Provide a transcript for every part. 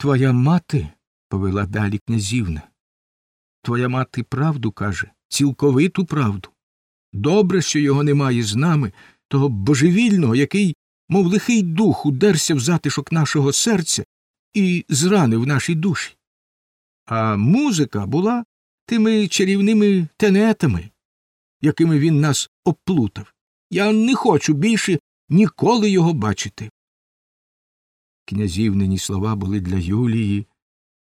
Твоя мати, повела далі князівна. Твоя мати правду каже, цілковиту правду. Добре, що його немає з нами, того божевільного, який, мов лихий дух, удерся в затишок нашого серця і зранив наші душі. А музика була тими чарівними тенетами, якими він нас оплутав. Я не хочу більше ніколи його бачити. Князівнині слова були для Юлії,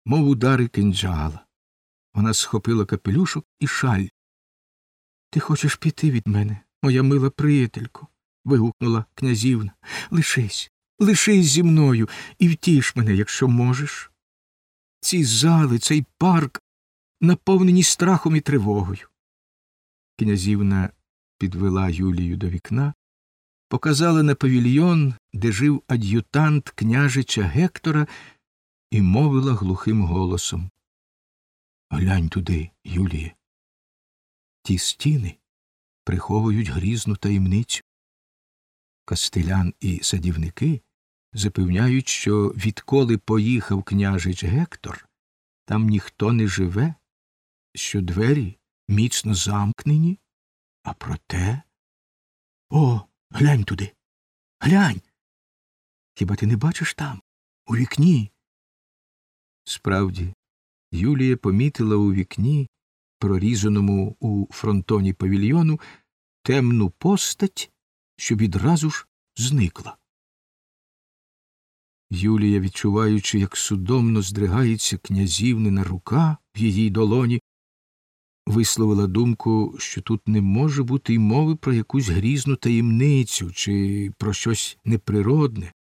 мов удари кинджала. Вона схопила капелюшок і шаль. Ти хочеш піти від мене, моя мила приятелько. вигукнула князівна. Лишись, лишись зі мною і втіш мене, якщо можеш. Ці зали, цей парк наповнені страхом і тривогою. Князівна підвела Юлію до вікна, показала на павільйон, де жив ад'ютант княжича Гектора, і мовила глухим голосом Глянь туди, Юліє. Ті стіни приховують грізну таємницю. Кастелян і садівники запевняють, що відколи поїхав княжич Гектор, там ніхто не живе, що двері міцно замкнені, а проте. О, глянь туди. Глянь. Хіба ти не бачиш там, у вікні? Справді, Юлія помітила у вікні, прорізаному у фронтоні павільйону, темну постать, що відразу ж зникла. Юлія, відчуваючи, як судомно здригається князівнина рука в її долоні, висловила думку, що тут не може бути й мови про якусь грізну таємницю чи про щось неприродне.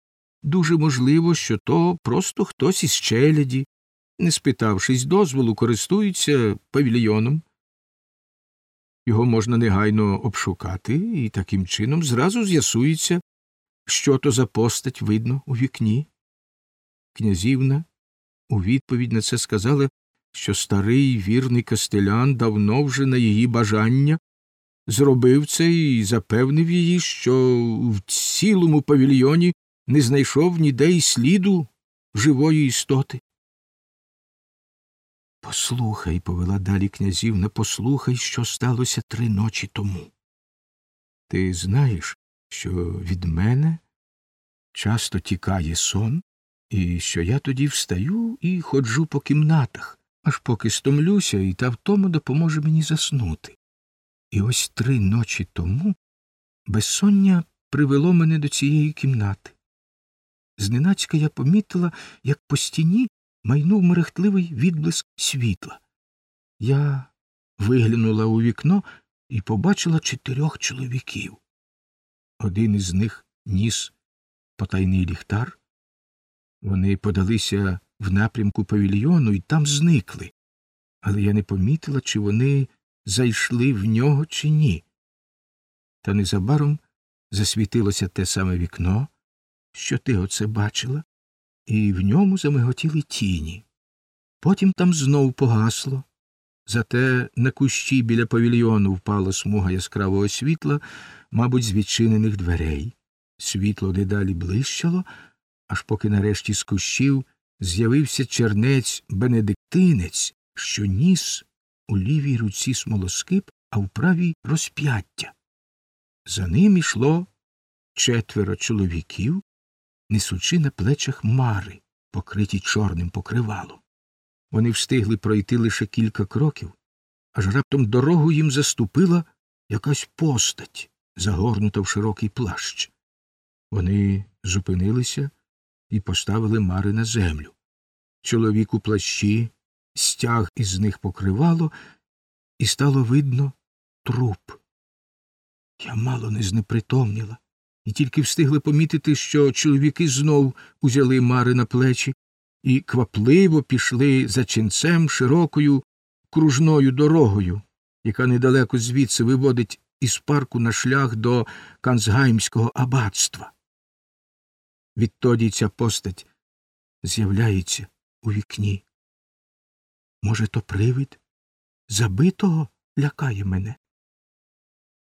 Дуже можливо, що то просто хтось із челяді, не спитавшись дозволу, користується павільйоном. Його можна негайно обшукати, і таким чином зразу з'ясується, що то за постать видно у вікні. Князівна у відповідь на це сказала, що старий вірний костелян давно вже на її бажання зробив це і запевнив її, що в цілому павільйоні не знайшов ніде й сліду живої істоти. Послухай, повела далі князівна, послухай, що сталося три ночі тому. Ти знаєш, що від мене часто тікає сон, і що я тоді встаю і ходжу по кімнатах, аж поки стомлюся, і та втома допоможе мені заснути. І ось три ночі тому безсоння привело мене до цієї кімнати. Зненацька я помітила, як по стіні майнув мерехтливий відблиск світла. Я виглянула у вікно і побачила чотирьох чоловіків. Один із них ніс потайний ліхтар. Вони подалися в напрямку павільйону і там зникли, але я не помітила, чи вони зайшли в нього, чи ні. Та незабаром засвітилося те саме вікно, що ти оце бачила, і в ньому замиготіли тіні. Потім там знов погасло. Зате на кущі біля павільйону впала смуга яскравого світла, мабуть, з відчинених дверей. Світло дедалі блищало, аж поки нарешті з кущів з'явився чернець бенедиктинець, що ніс у лівій руці смолоскип, а в правій розп'яття. За ним ішло четверо чоловіків, несучи на плечах мари, покриті чорним покривалом. Вони встигли пройти лише кілька кроків, аж раптом дорогу їм заступила якась постать, загорнута в широкий плащ. Вони зупинилися і поставили мари на землю. Чоловік у плащі стяг із них покривало, і стало видно труп. Я мало не знепритомніла, і тільки встигли помітити, що чоловіки знов узяли мари на плечі і квапливо пішли за ченцем широкою кружною дорогою, яка недалеко звідси виводить із парку на шлях до Канцгаймського аббатства. Відтоді ця постать з'являється у вікні. Може, то привид забитого лякає мене?